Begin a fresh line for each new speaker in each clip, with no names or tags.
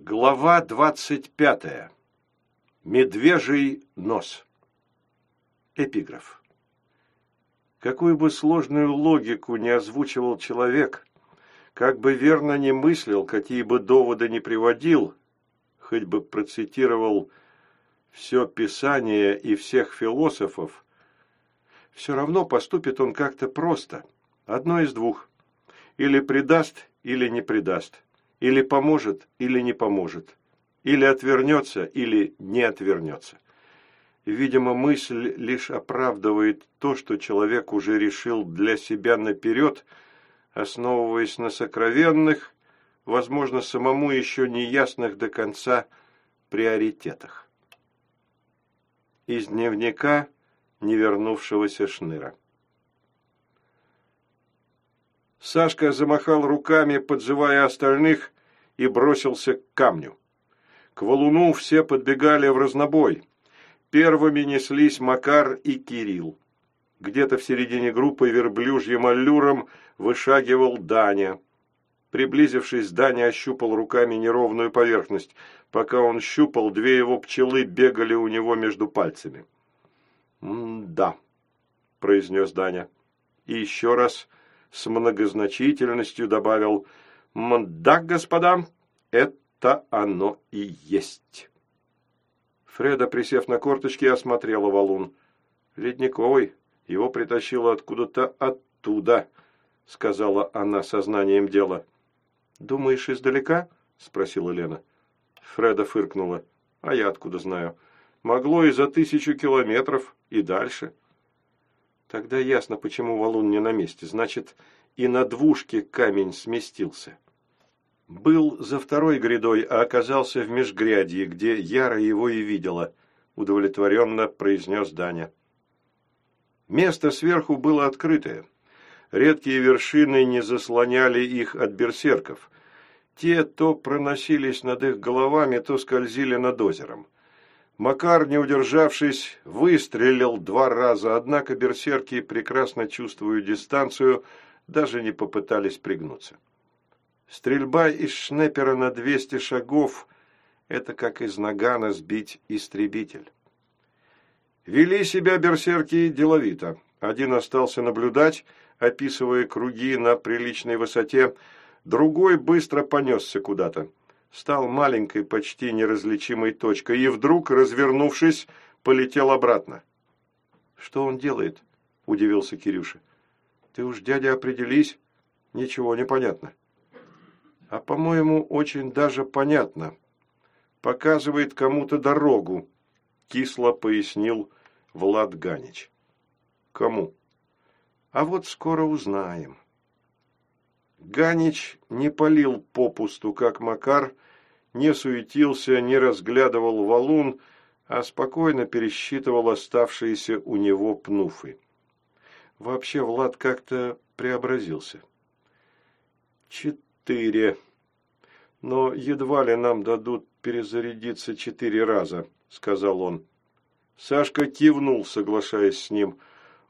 Глава двадцать пятая. Медвежий нос. Эпиграф. Какую бы сложную логику не озвучивал человек, как бы верно не мыслил, какие бы доводы не приводил, хоть бы процитировал все Писание и всех философов, все равно поступит он как-то просто. Одно из двух. Или предаст, или не предаст. Или поможет, или не поможет. Или отвернется, или не отвернется. видимо, мысль лишь оправдывает то, что человек уже решил для себя наперед, основываясь на сокровенных, возможно, самому еще не ясных до конца приоритетах. Из дневника невернувшегося шныра. Сашка замахал руками, подзывая остальных, и бросился к камню. К валуну все подбегали в разнобой. Первыми неслись Макар и Кирилл. Где-то в середине группы верблюжьим аллюром вышагивал Даня. Приблизившись, Даня ощупал руками неровную поверхность. Пока он щупал, две его пчелы бегали у него между пальцами. «Да», — произнес Даня. И еще раз с многозначительностью добавил «Да, господа, это оно и есть». Фреда, присев на корточки, осмотрела валун. «Ледниковый, его притащило откуда-то оттуда», — сказала она сознанием дела. «Думаешь, издалека?» — спросила Лена. Фреда фыркнула. «А я откуда знаю? Могло и за тысячу километров, и дальше». Тогда ясно, почему валун не на месте. Значит, и на двушке камень сместился. Был за второй грядой, а оказался в межгрядье, где Яра его и видела, удовлетворенно произнес Даня. Место сверху было открытое. Редкие вершины не заслоняли их от берсерков. Те то проносились над их головами, то скользили над озером. Макар, не удержавшись, выстрелил два раза, однако берсерки, прекрасно чувствуя дистанцию, даже не попытались пригнуться. Стрельба из шнепера на двести шагов – это как из нагана сбить истребитель. Вели себя берсерки деловито. Один остался наблюдать, описывая круги на приличной высоте, другой быстро понесся куда-то стал маленькой, почти неразличимой точкой и вдруг, развернувшись, полетел обратно. «Что он делает?» – удивился Кирюша. «Ты уж, дядя, определись. Ничего не понятно». «А, по-моему, очень даже понятно. Показывает кому-то дорогу», – кисло пояснил Влад Ганич. «Кому?» «А вот скоро узнаем». Ганич не полил попусту, как Макар, не суетился, не разглядывал валун, а спокойно пересчитывал оставшиеся у него пнуфы. Вообще Влад как-то преобразился. «Четыре. Но едва ли нам дадут перезарядиться четыре раза», — сказал он. Сашка кивнул, соглашаясь с ним.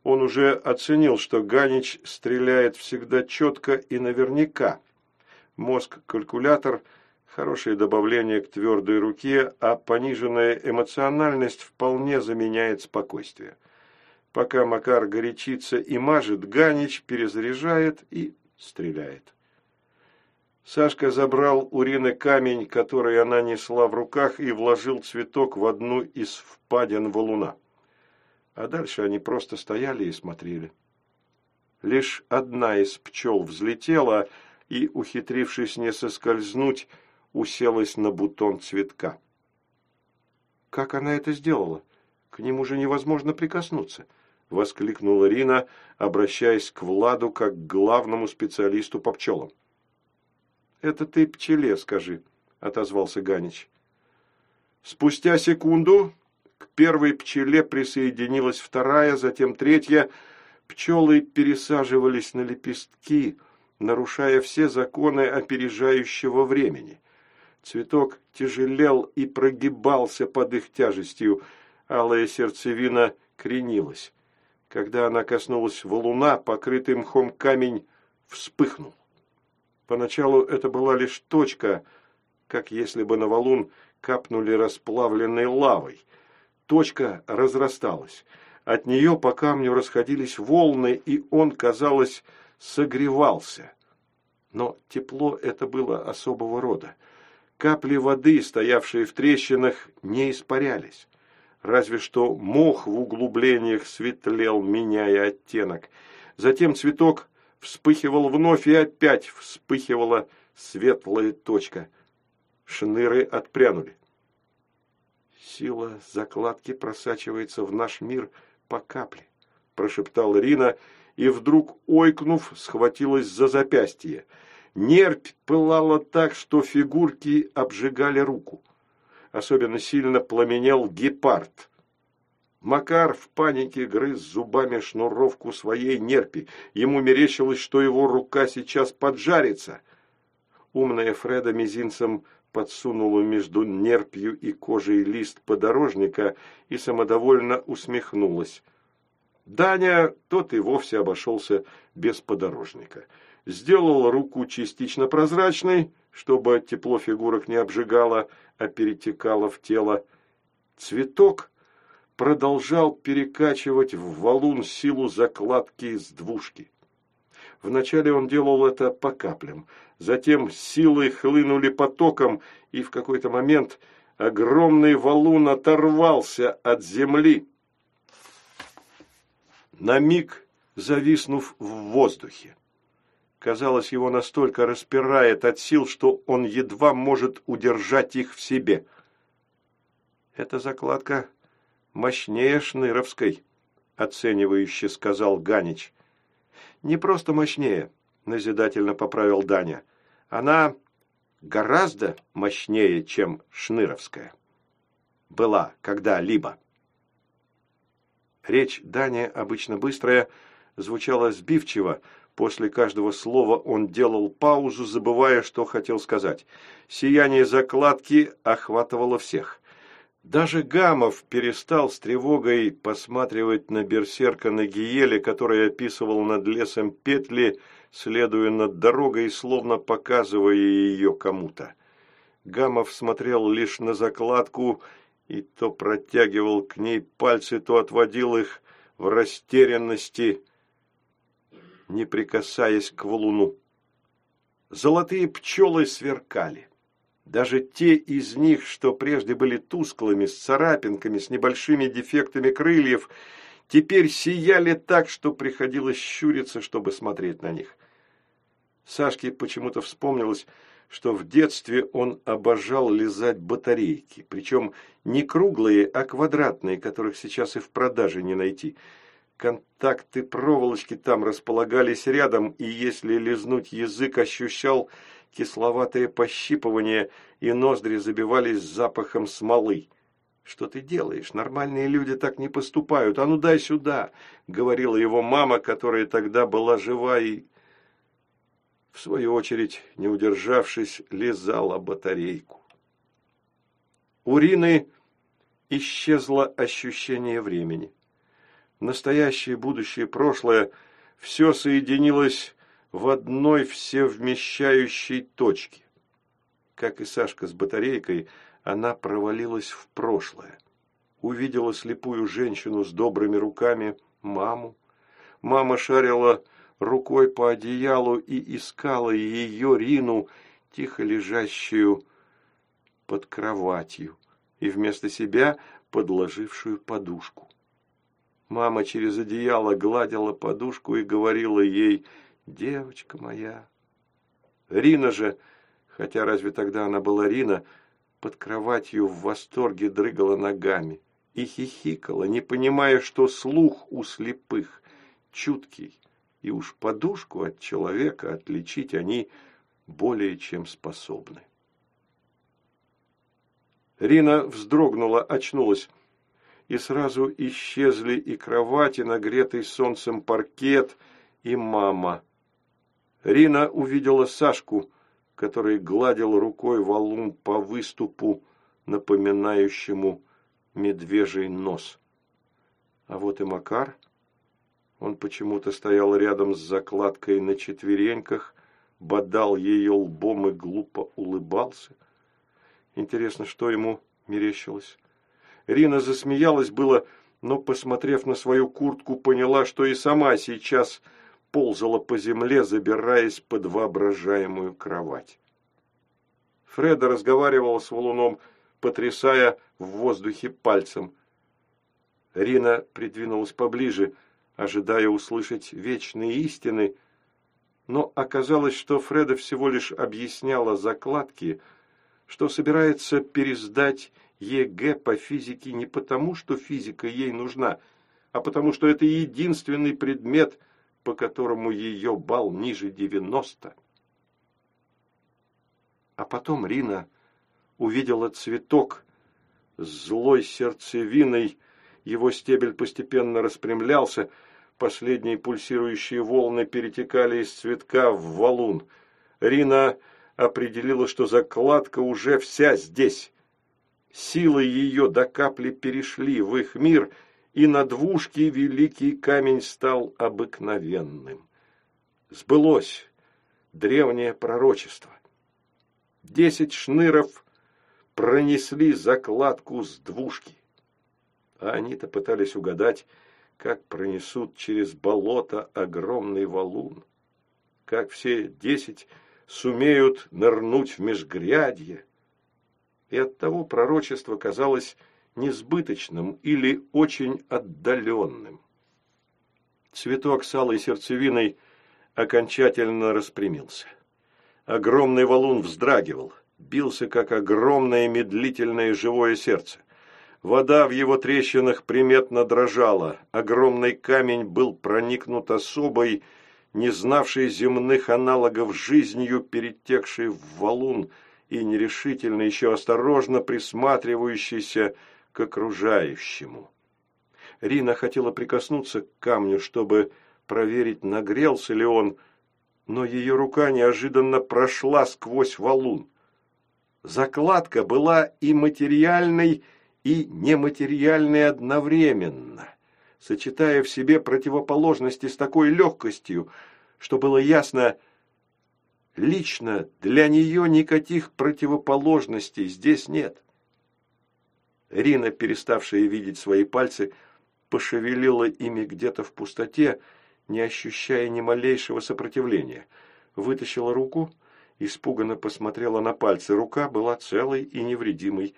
Он уже оценил, что Ганич стреляет всегда четко и наверняка. Мозг-калькулятор – хорошее добавление к твердой руке, а пониженная эмоциональность вполне заменяет спокойствие. Пока Макар горячится и мажет, Ганич перезаряжает и стреляет. Сашка забрал у Рины камень, который она несла в руках, и вложил цветок в одну из впадин валуна а дальше они просто стояли и смотрели. Лишь одна из пчел взлетела и, ухитрившись не соскользнуть, уселась на бутон цветка. «Как она это сделала? К ним уже невозможно прикоснуться», — воскликнула Рина, обращаясь к Владу как к главному специалисту по пчелам. «Это ты пчеле скажи», — отозвался Ганич. Спустя секунду к первой пчеле присоединилась вторая, затем третья. Пчелы пересаживались на лепестки, нарушая все законы опережающего времени. Цветок тяжелел и прогибался под их тяжестью, алая сердцевина кренилась. Когда она коснулась валуна, покрытый мхом камень вспыхнул. Поначалу это была лишь точка, как если бы на валун капнули расплавленной лавой. Точка разрасталась. От нее по камню расходились волны, и он, казалось, согревался. Но тепло это было особого рода. Капли воды, стоявшие в трещинах, не испарялись. Разве что мох в углублениях светлел, меняя оттенок. Затем цветок вспыхивал вновь, и опять вспыхивала светлая точка. Шныры отпрянули. «Сила закладки просачивается в наш мир по капле», – прошептала Рина, и вдруг, ойкнув, схватилась за запястье – Нерпь пылала так, что фигурки обжигали руку. Особенно сильно пламенел гепард. Макар в панике грыз зубами шнуровку своей нерпи. Ему мерещилось, что его рука сейчас поджарится. Умная Фреда мизинцем подсунула между нерпью и кожей лист подорожника и самодовольно усмехнулась. Даня тот и вовсе обошелся без подорожника – сделал руку частично прозрачной, чтобы тепло фигурок не обжигало, а перетекало в тело. Цветок продолжал перекачивать в валун силу закладки с двушки. Вначале он делал это по каплям, затем силы хлынули потоком, и в какой-то момент огромный валун оторвался от земли, на миг зависнув в воздухе. Казалось, его настолько распирает от сил, что он едва может удержать их в себе. «Эта закладка мощнее Шныровской», — оценивающе сказал Ганич. «Не просто мощнее», — назидательно поправил Даня. «Она гораздо мощнее, чем Шныровская. Была когда-либо». Речь Дани, обычно быстрая, звучала сбивчиво, После каждого слова он делал паузу, забывая, что хотел сказать. Сияние закладки охватывало всех. Даже Гамов перестал с тревогой посматривать на берсерка Нагиеле, который описывал над лесом петли, следуя над дорогой словно показывая ее кому-то. Гамов смотрел лишь на закладку и то протягивал к ней пальцы, то отводил их в растерянности – не прикасаясь к валуну. Золотые пчелы сверкали. Даже те из них, что прежде были тусклыми, с царапинками, с небольшими дефектами крыльев, теперь сияли так, что приходилось щуриться, чтобы смотреть на них. Сашке почему-то вспомнилось, что в детстве он обожал лизать батарейки, причем не круглые, а квадратные, которых сейчас и в продаже не найти – Контакты проволочки там располагались рядом, и если лизнуть язык, ощущал кисловатое пощипывание, и ноздри забивались запахом смолы. «Что ты делаешь? Нормальные люди так не поступают. А ну дай сюда!» — говорила его мама, которая тогда была жива и, в свою очередь, не удержавшись, лизала батарейку. У Рины исчезло ощущение времени настоящее, будущее, прошлое – все соединилось в одной всевмещающей точке. Как и Сашка с батарейкой, она провалилась в прошлое. Увидела слепую женщину с добрыми руками, маму. Мама шарила рукой по одеялу и искала ее Рину, тихо лежащую под кроватью, и вместо себя подложившую подушку. Мама через одеяло гладила подушку и говорила ей «Девочка моя». Рина же, хотя разве тогда она была Рина, под кроватью в восторге дрыгала ногами и хихикала, не понимая, что слух у слепых чуткий, и уж подушку от человека отличить они более чем способны. Рина вздрогнула, очнулась и сразу исчезли и кровати, нагретый солнцем паркет, и мама. Рина увидела Сашку, который гладил рукой валун по выступу, напоминающему медвежий нос. А вот и Макар. Он почему-то стоял рядом с закладкой на четвереньках, бодал ее лбом и глупо улыбался. Интересно, что ему мерещилось? Рина засмеялась было, но, посмотрев на свою куртку, поняла, что и сама сейчас ползала по земле, забираясь под воображаемую кровать. Фреда разговаривала с валуном, потрясая в воздухе пальцем. Рина придвинулась поближе, ожидая услышать вечные истины, но оказалось, что Фреда всего лишь объясняла закладки, что собирается пересдать ЕГЭ по физике не потому, что физика ей нужна, а потому что это единственный предмет, по которому ее балл ниже девяносто. А потом Рина увидела цветок с злой сердцевиной, его стебель постепенно распрямлялся, последние пульсирующие волны перетекали из цветка в валун. Рина определила, что закладка уже вся здесь. Силы ее до капли перешли в их мир, и на двушке великий камень стал обыкновенным. Сбылось древнее пророчество. Десять шныров пронесли закладку с двушки. А они-то пытались угадать, как пронесут через болото огромный валун, как все десять сумеют нырнуть в межгрядье. И оттого пророчество казалось несбыточным или очень отдаленным. Цветок с алой сердцевиной окончательно распрямился. Огромный валун вздрагивал, бился, как огромное медлительное живое сердце. Вода в его трещинах приметно дрожала, огромный камень был проникнут особой, не знавшей земных аналогов жизнью, перетекшей в валун и нерешительно, еще осторожно присматривающейся к окружающему. Рина хотела прикоснуться к камню, чтобы проверить, нагрелся ли он, но ее рука неожиданно прошла сквозь валун. Закладка была и материальной, и нематериальной одновременно, сочетая в себе противоположности с такой легкостью, что было ясно, лично для нее никаких противоположностей здесь нет. Рина, переставшая видеть свои пальцы, пошевелила ими где-то в пустоте, не ощущая ни малейшего сопротивления. Вытащила руку, испуганно посмотрела на пальцы. Рука была целой и невредимой.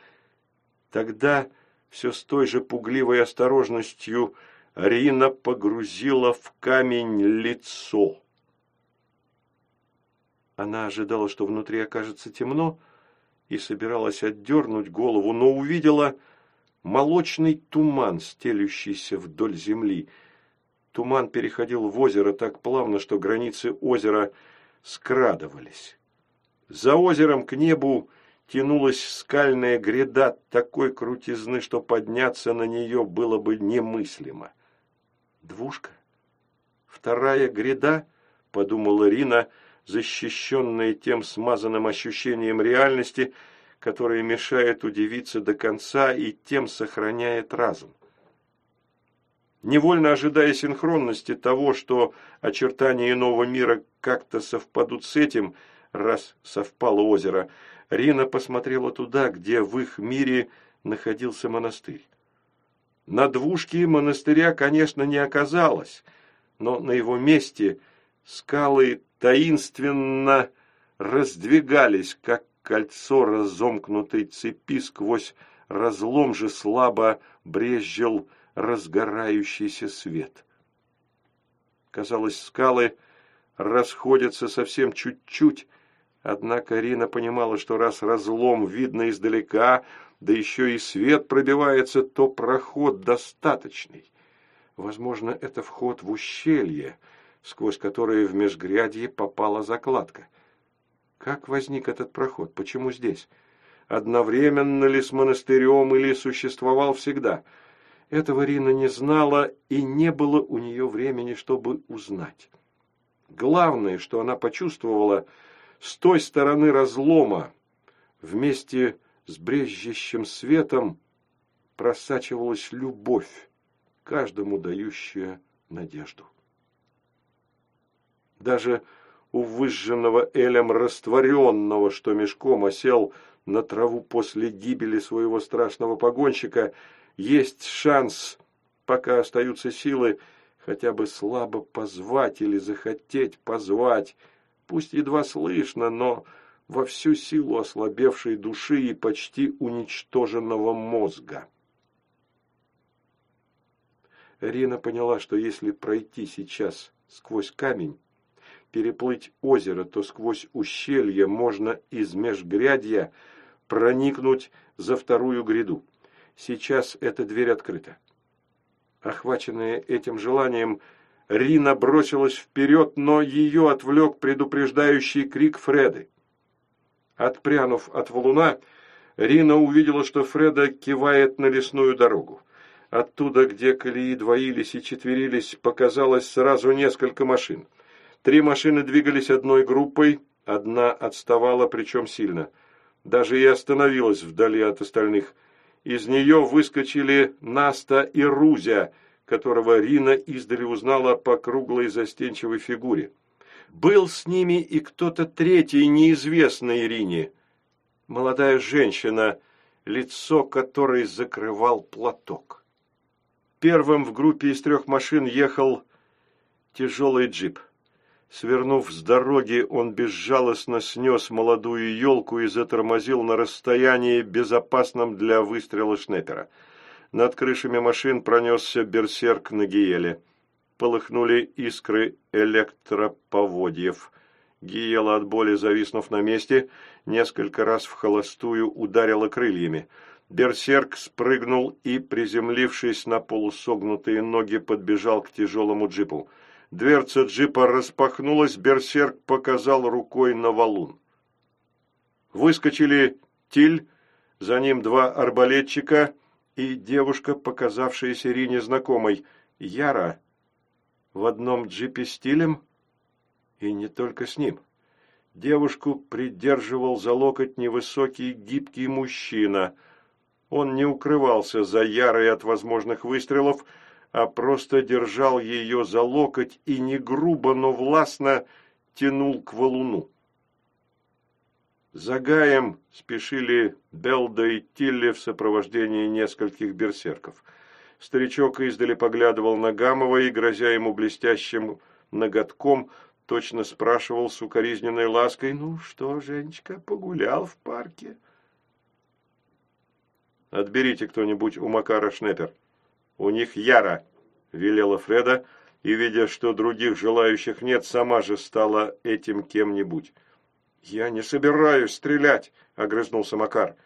Тогда все с той же пугливой осторожностью Рина погрузила в камень лицо. Она ожидала, что внутри окажется темно, и собиралась отдернуть голову, но увидела молочный туман, стелющийся вдоль земли. Туман переходил в озеро так плавно, что границы озера скрадывались. За озером к небу тянулась скальная гряда такой крутизны, что подняться на нее было бы немыслимо. «Двушка? Вторая гряда?» — подумала Рина, защищенная тем смазанным ощущением реальности, которое мешает удивиться до конца и тем сохраняет разум. Невольно ожидая синхронности того, что очертания иного мира как-то совпадут с этим, раз совпало озеро, Рина посмотрела туда, где в их мире находился монастырь. На двушке монастыря, конечно, не оказалось, но на его месте скалы таинственно раздвигались, как кольцо разомкнутой цепи сквозь разлом же слабо брезжил разгорающийся свет. Казалось, скалы расходятся совсем чуть-чуть, Однако Рина понимала, что раз разлом видно издалека, да еще и свет пробивается, то проход достаточный. Возможно, это вход в ущелье, сквозь которое в межгрядье попала закладка. Как возник этот проход? Почему здесь? Одновременно ли с монастырем или существовал всегда? Этого Рина не знала, и не было у нее времени, чтобы узнать. Главное, что она почувствовала – с той стороны разлома, вместе с брезжащим светом, просачивалась любовь, каждому дающая надежду. Даже у выжженного Элем растворенного, что мешком осел на траву после гибели своего страшного погонщика, есть шанс, пока остаются силы, хотя бы слабо позвать или захотеть позвать, пусть едва слышно, но во всю силу ослабевшей души и почти уничтоженного мозга. Рина поняла, что если пройти сейчас сквозь камень, переплыть озеро, то сквозь ущелье можно из межгрядья проникнуть за вторую гряду. Сейчас эта дверь открыта. Охваченная этим желанием, Рина бросилась вперед, но ее отвлек предупреждающий крик Фреды. Отпрянув от валуна, Рина увидела, что Фреда кивает на лесную дорогу. Оттуда, где колеи двоились и четверились, показалось сразу несколько машин. Три машины двигались одной группой, одна отставала, причем сильно. Даже и остановилась вдали от остальных – из нее выскочили Наста и Рузя, которого Рина издали узнала по круглой застенчивой фигуре. Был с ними и кто-то третий, неизвестный Ирине. Молодая женщина, лицо которой закрывал платок. Первым в группе из трех машин ехал тяжелый джип. Свернув с дороги, он безжалостно снес молодую елку и затормозил на расстоянии, безопасном для выстрела шнепера. Над крышами машин пронесся берсерк на Гиеле. Полыхнули искры электроповодьев. Гиела от боли, зависнув на месте, несколько раз в холостую ударила крыльями. Берсерк спрыгнул и, приземлившись на полусогнутые ноги, подбежал к тяжелому джипу. Дверца джипа распахнулась, берсерк показал рукой на валун. Выскочили Тиль, за ним два арбалетчика и девушка, показавшаяся Рине знакомой, Яра, в одном джипе с Тилем, и не только с ним. Девушку придерживал за локоть невысокий гибкий мужчина. Он не укрывался за Ярой от возможных выстрелов, а просто держал ее за локоть и не грубо, но властно тянул к валуну. За Гаем спешили Белда и Тилли в сопровождении нескольких берсерков. Старичок издали поглядывал на Гамова и, грозя ему блестящим ноготком, точно спрашивал с укоризненной лаской, «Ну что, Женечка, погулял в парке?» «Отберите кто-нибудь у Макара Шнеппер», «У них Яра», – велела Фреда, и, видя, что других желающих нет, сама же стала этим кем-нибудь. «Я не собираюсь стрелять», – огрызнулся Макар.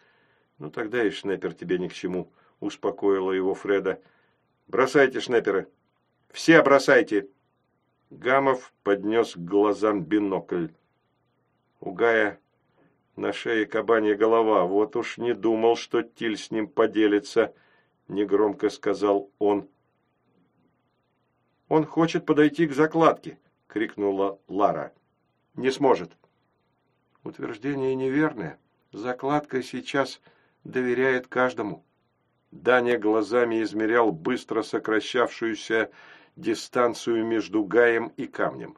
«Ну тогда и шнепер тебе ни к чему», – успокоила его Фреда. «Бросайте шнеперы. Все бросайте!» Гамов поднес к глазам бинокль. У Гая на шее кабанья голова. Вот уж не думал, что Тиль с ним поделится –— негромко сказал он. «Он хочет подойти к закладке!» — крикнула Лара. «Не сможет!» Утверждение неверное. Закладка сейчас доверяет каждому. Даня глазами измерял быстро сокращавшуюся дистанцию между Гаем и камнем.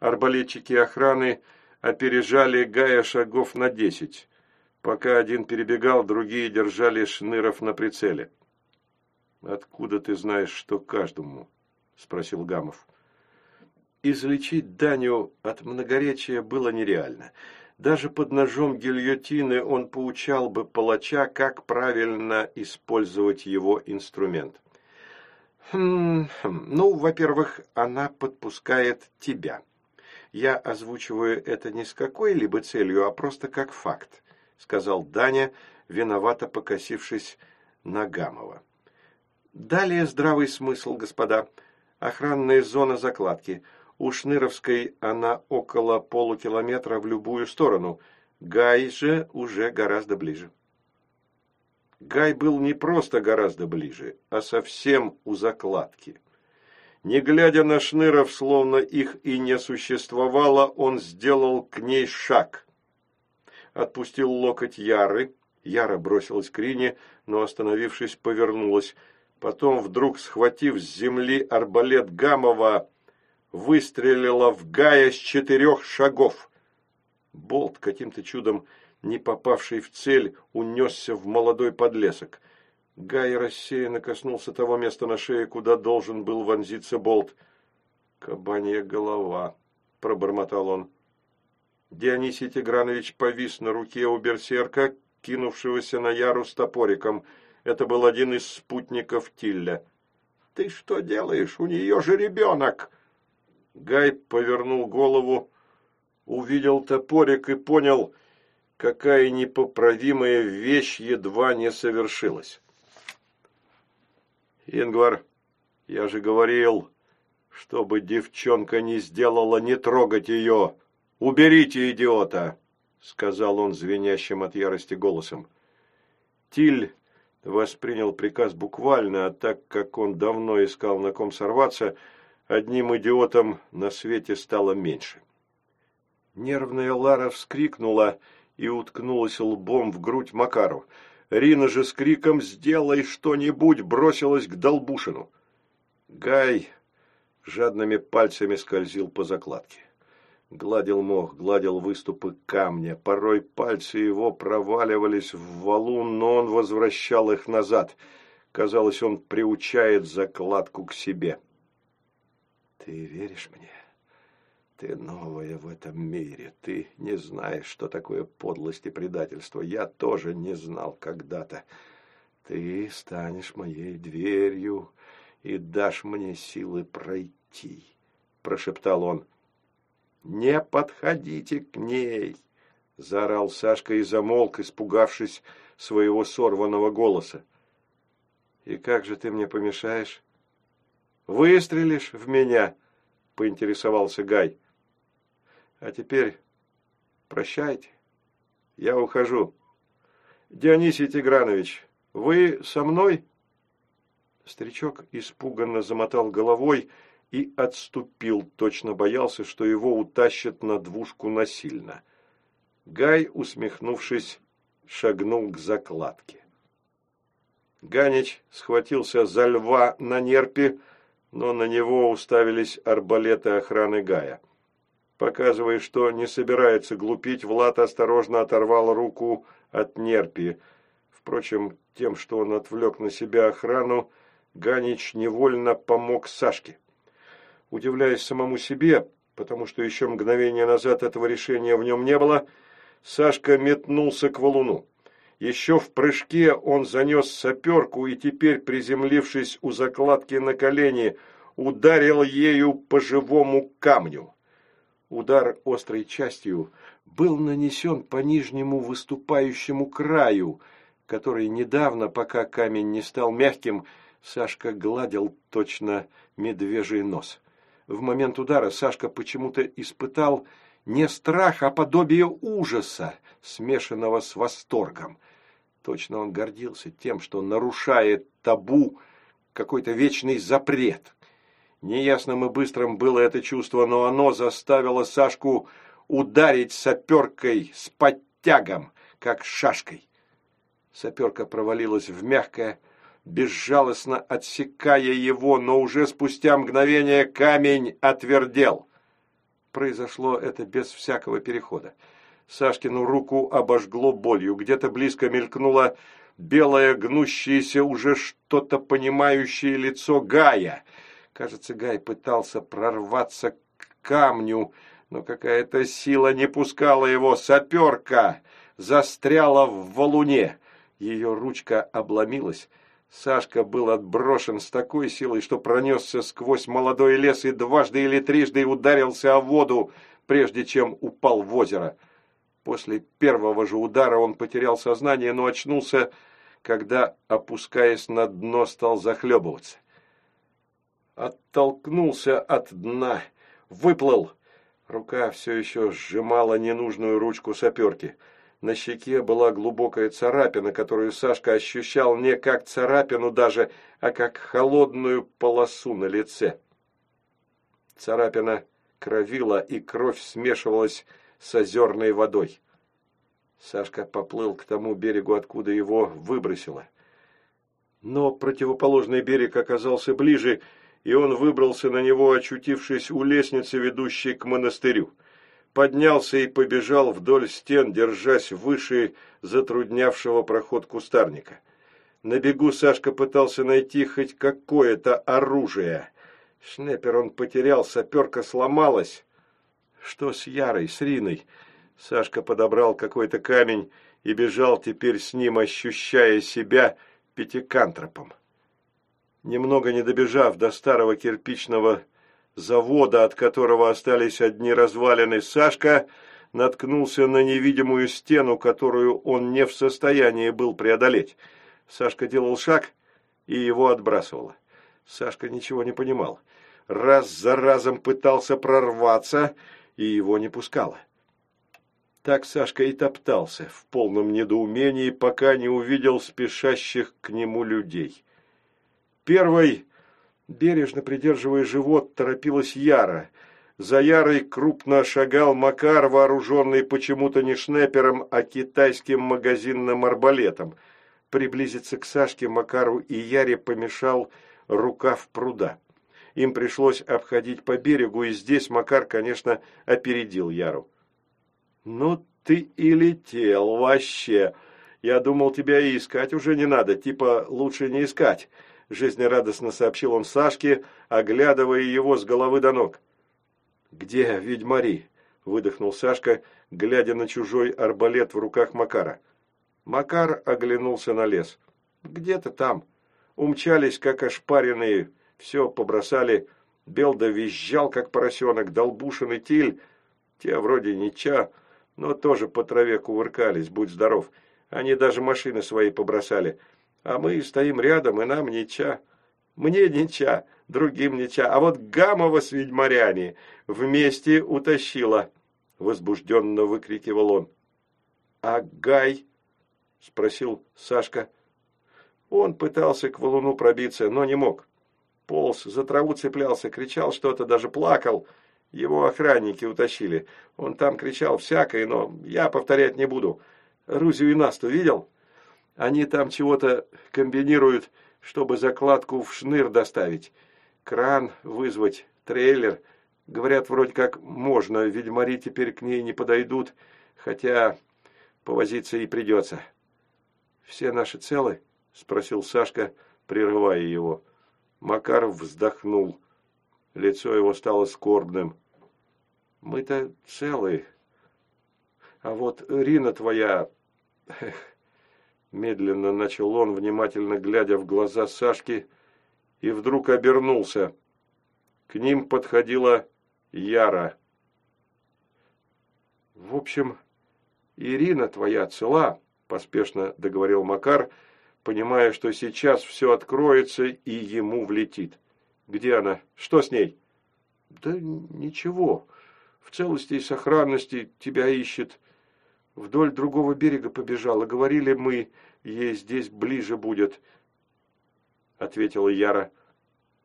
Арбалетчики охраны опережали Гая шагов на десять. Пока один перебегал, другие держали шныров на прицеле. «Откуда ты знаешь, что каждому?» – спросил Гамов. Излечить Даню от многоречия было нереально. Даже под ножом гильотины он поучал бы палача, как правильно использовать его инструмент. «Хм, хм, ну, во-первых, она подпускает тебя. Я озвучиваю это не с какой-либо целью, а просто как факт. — сказал Даня, виновато покосившись на Гамова. Далее здравый смысл, господа. Охранная зона закладки. У Шныровской она около полукилометра в любую сторону. Гай же уже гораздо ближе. Гай был не просто гораздо ближе, а совсем у закладки. Не глядя на Шныров, словно их и не существовало, он сделал к ней шаг отпустил локоть Яры. Яра бросилась к Рине, но, остановившись, повернулась. Потом, вдруг схватив с земли арбалет Гамова, выстрелила в Гая с четырех шагов. Болт, каким-то чудом не попавший в цель, унесся в молодой подлесок. Гай рассеянно коснулся того места на шее, куда должен был вонзиться болт. «Кабанья голова», — пробормотал он. Дионисий Тигранович повис на руке у берсерка, кинувшегося на яру с топориком. Это был один из спутников Тилля. «Ты что делаешь? У нее же ребенок!» Гай повернул голову, увидел топорик и понял, какая непоправимая вещь едва не совершилась. «Ингвар, я же говорил, чтобы девчонка не сделала, не трогать ее. Уберите идиота!» — сказал он звенящим от ярости голосом. Тиль воспринял приказ буквально, а так как он давно искал на ком сорваться, одним идиотом на свете стало меньше. Нервная Лара вскрикнула и уткнулась лбом в грудь Макару. Рина же с криком «Сделай что-нибудь!» бросилась к Долбушину. Гай жадными пальцами скользил по закладке. Гладил мох, гладил выступы камня. Порой пальцы его проваливались в валун, но он возвращал их назад. Казалось, он приучает закладку к себе. «Ты веришь мне?» Ты новая в этом мире, ты не знаешь, что такое подлость и предательство. Я тоже не знал когда-то. Ты станешь моей дверью и дашь мне силы пройти, — прошептал он. «Не подходите к ней!» — заорал Сашка и замолк, испугавшись своего сорванного голоса. «И как же ты мне помешаешь?» «Выстрелишь в меня?» — поинтересовался Гай. А теперь прощайте. Я ухожу. Дионисий Тигранович, вы со мной? Старичок испуганно замотал головой и отступил, точно боялся, что его утащат на двушку насильно. Гай, усмехнувшись, шагнул к закладке. Ганич схватился за льва на нерпе, но на него уставились арбалеты охраны Гая. Показывая, что не собирается глупить, Влад осторожно оторвал руку от нерпи. Впрочем, тем, что он отвлек на себя охрану, Ганич невольно помог Сашке. Удивляясь самому себе, потому что еще мгновение назад этого решения в нем не было, Сашка метнулся к валуну. Еще в прыжке он занес саперку и теперь, приземлившись у закладки на колени, ударил ею по живому камню. Удар острой частью был нанесен по нижнему выступающему краю, который недавно, пока камень не стал мягким, Сашка гладил точно медвежий нос. В момент удара Сашка почему-то испытал не страх, а подобие ужаса, смешанного с восторгом. Точно он гордился тем, что нарушает табу, какой-то вечный запрет. Неясным и быстрым было это чувство, но оно заставило Сашку ударить саперкой с подтягом, как шашкой. Саперка провалилась в мягкое, безжалостно отсекая его, но уже спустя мгновение камень отвердел. Произошло это без всякого перехода. Сашкину руку обожгло болью, где-то близко мелькнуло белое, гнущееся, уже что-то понимающее лицо Гая — Кажется, Гай пытался прорваться к камню, но какая-то сила не пускала его. Саперка застряла в валуне. Ее ручка обломилась. Сашка был отброшен с такой силой, что пронесся сквозь молодой лес и дважды или трижды ударился о воду, прежде чем упал в озеро. После первого же удара он потерял сознание, но очнулся, когда, опускаясь на дно, стал захлебываться оттолкнулся от дна, выплыл. Рука все еще сжимала ненужную ручку саперки. На щеке была глубокая царапина, которую Сашка ощущал не как царапину даже, а как холодную полосу на лице. Царапина кровила, и кровь смешивалась с озерной водой. Сашка поплыл к тому берегу, откуда его выбросило. Но противоположный берег оказался ближе, и он выбрался на него, очутившись у лестницы, ведущей к монастырю. Поднялся и побежал вдоль стен, держась выше затруднявшего проход кустарника. На бегу Сашка пытался найти хоть какое-то оружие. Шнепер он потерял, саперка сломалась. Что с Ярой, с Риной? Сашка подобрал какой-то камень и бежал теперь с ним, ощущая себя пятикантропом. Немного не добежав до старого кирпичного завода, от которого остались одни развалины, Сашка наткнулся на невидимую стену, которую он не в состоянии был преодолеть. Сашка делал шаг, и его отбрасывало. Сашка ничего не понимал. Раз за разом пытался прорваться, и его не пускало. Так Сашка и топтался в полном недоумении, пока не увидел спешащих к нему людей. Первой, бережно придерживая живот, торопилась Яра. За Ярой крупно шагал Макар, вооруженный почему-то не шнепером, а китайским магазинным арбалетом. Приблизиться к Сашке, Макару и Яре помешал рукав пруда. Им пришлось обходить по берегу, и здесь Макар, конечно, опередил Яру. «Ну ты и летел вообще. Я думал, тебя и искать уже не надо, типа лучше не искать», – жизнерадостно сообщил он Сашке, оглядывая его с головы до ног. «Где ведьмари?» – выдохнул Сашка, глядя на чужой арбалет в руках Макара. Макар оглянулся на лес. «Где-то там. Умчались, как ошпаренные, все побросали. Белда визжал, как поросенок, Долбушин и Тиль. Те вроде нича, но тоже по траве кувыркались, будь здоров. Они даже машины свои побросали. А мы стоим рядом, и нам нича. Мне нича, другим нича. А вот Гамова с ведьмаряне вместе утащила. Возбужденно выкрикивал он. А Гай? Спросил Сашка. Он пытался к валуну пробиться, но не мог. Полз, за траву цеплялся, кричал что-то, даже плакал. Его охранники утащили. Он там кричал всякое, но я повторять не буду. Рузю и Насту видел? Они там чего-то комбинируют, чтобы закладку в шныр доставить. Кран вызвать, трейлер. Говорят, вроде как можно, ведьмари теперь к ней не подойдут, хотя повозиться и придется. «Все наши целы?» – спросил Сашка, прерывая его. Макаров вздохнул. Лицо его стало скорбным. Мы-то целы. А вот Рина твоя... Медленно начал он, внимательно глядя в глаза Сашки, и вдруг обернулся. К ним подходила Яра. В общем, Ирина твоя цела, поспешно договорил Макар, понимая, что сейчас все откроется и ему влетит. Где она? Что с ней? Да ничего в целости и сохранности тебя ищет. Вдоль другого берега побежала. Говорили мы, ей здесь ближе будет, — ответила Яра.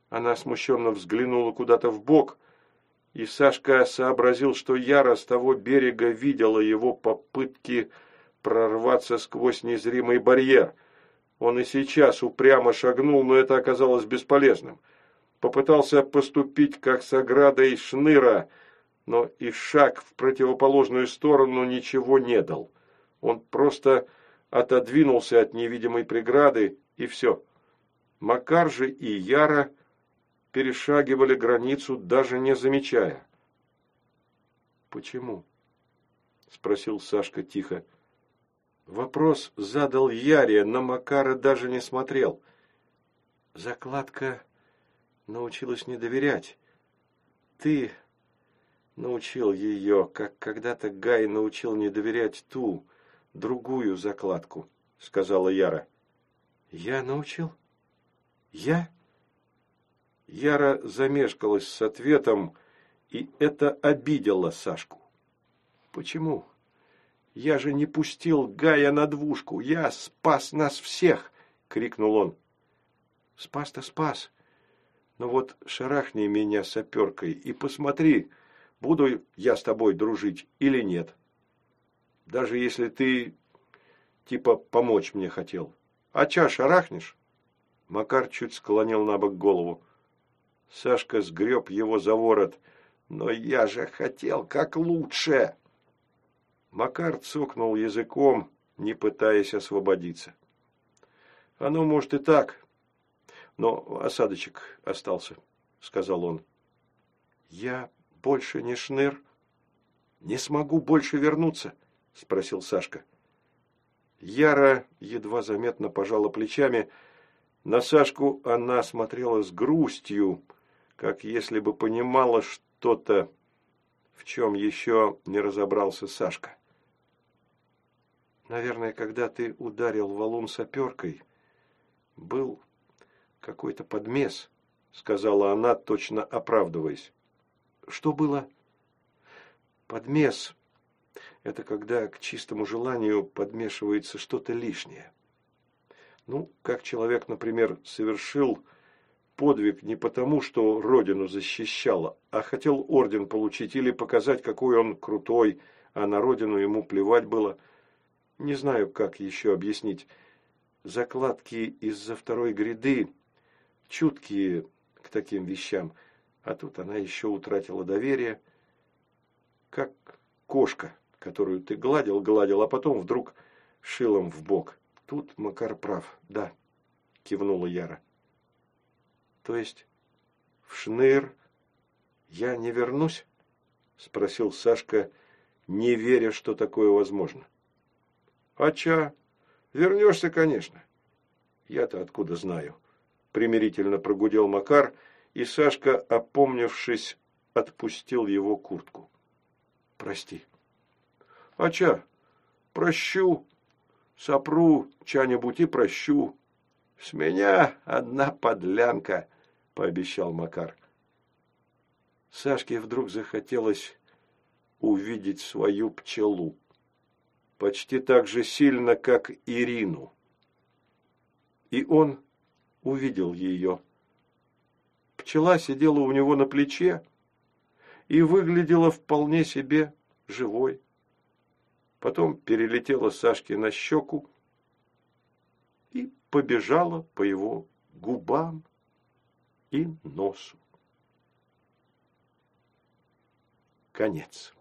Она смущенно взглянула куда-то в бок, и Сашка сообразил, что Яра с того берега видела его попытки прорваться сквозь незримый барьер. Он и сейчас упрямо шагнул, но это оказалось бесполезным. Попытался поступить, как с оградой шныра — но и шаг в противоположную сторону ничего не дал. Он просто отодвинулся от невидимой преграды, и все. Макар же и Яра перешагивали границу, даже не замечая. «Почему?» — спросил Сашка тихо. Вопрос задал Яре, но Макара даже не смотрел. Закладка научилась не доверять. Ты научил ее, как когда-то Гай научил не доверять ту, другую закладку, сказала Яра. Я научил? Я? Яра замешкалась с ответом, и это обидело Сашку. Почему? Я же не пустил Гая на двушку, я спас нас всех, крикнул он. Спас-то спас. Но вот шарахни меня саперкой и посмотри, буду я с тобой дружить или нет. Даже если ты, типа, помочь мне хотел. А ча шарахнешь?» Макар чуть склонил на бок голову. Сашка сгреб его за ворот. Но я же хотел как лучше. Макар цокнул языком, не пытаясь освободиться. Оно может и так, но осадочек остался, сказал он. Я больше не шныр? Не смогу больше вернуться? Спросил Сашка. Яра едва заметно пожала плечами. На Сашку она смотрела с грустью, как если бы понимала что-то, в чем еще не разобрался Сашка. Наверное, когда ты ударил валун саперкой, был какой-то подмес, сказала она, точно оправдываясь. Что было? Подмес – это когда к чистому желанию подмешивается что-то лишнее. Ну, как человек, например, совершил подвиг не потому, что родину защищал, а хотел орден получить или показать, какой он крутой, а на родину ему плевать было. Не знаю, как еще объяснить. Закладки из-за второй гряды, чуткие к таким вещам, а тут она еще утратила доверие, как кошка, которую ты гладил-гладил, а потом вдруг шилом в бок. Тут Макар прав, да, кивнула Яра. То есть в Шныр я не вернусь? Спросил Сашка, не веря, что такое возможно. А ча? Вернешься, конечно. Я-то откуда знаю? Примирительно прогудел Макар, и Сашка, опомнившись, отпустил его куртку. Прости. А ча? Прощу, Сопру ча-нибудь и прощу. С меня одна подлянка, пообещал Макар. Сашке вдруг захотелось увидеть свою пчелу. Почти так же сильно, как Ирину. И он увидел ее. Пчела сидела у него на плече и выглядела вполне себе живой потом перелетела Сашке на щеку и побежала по его губам и носу. Конец.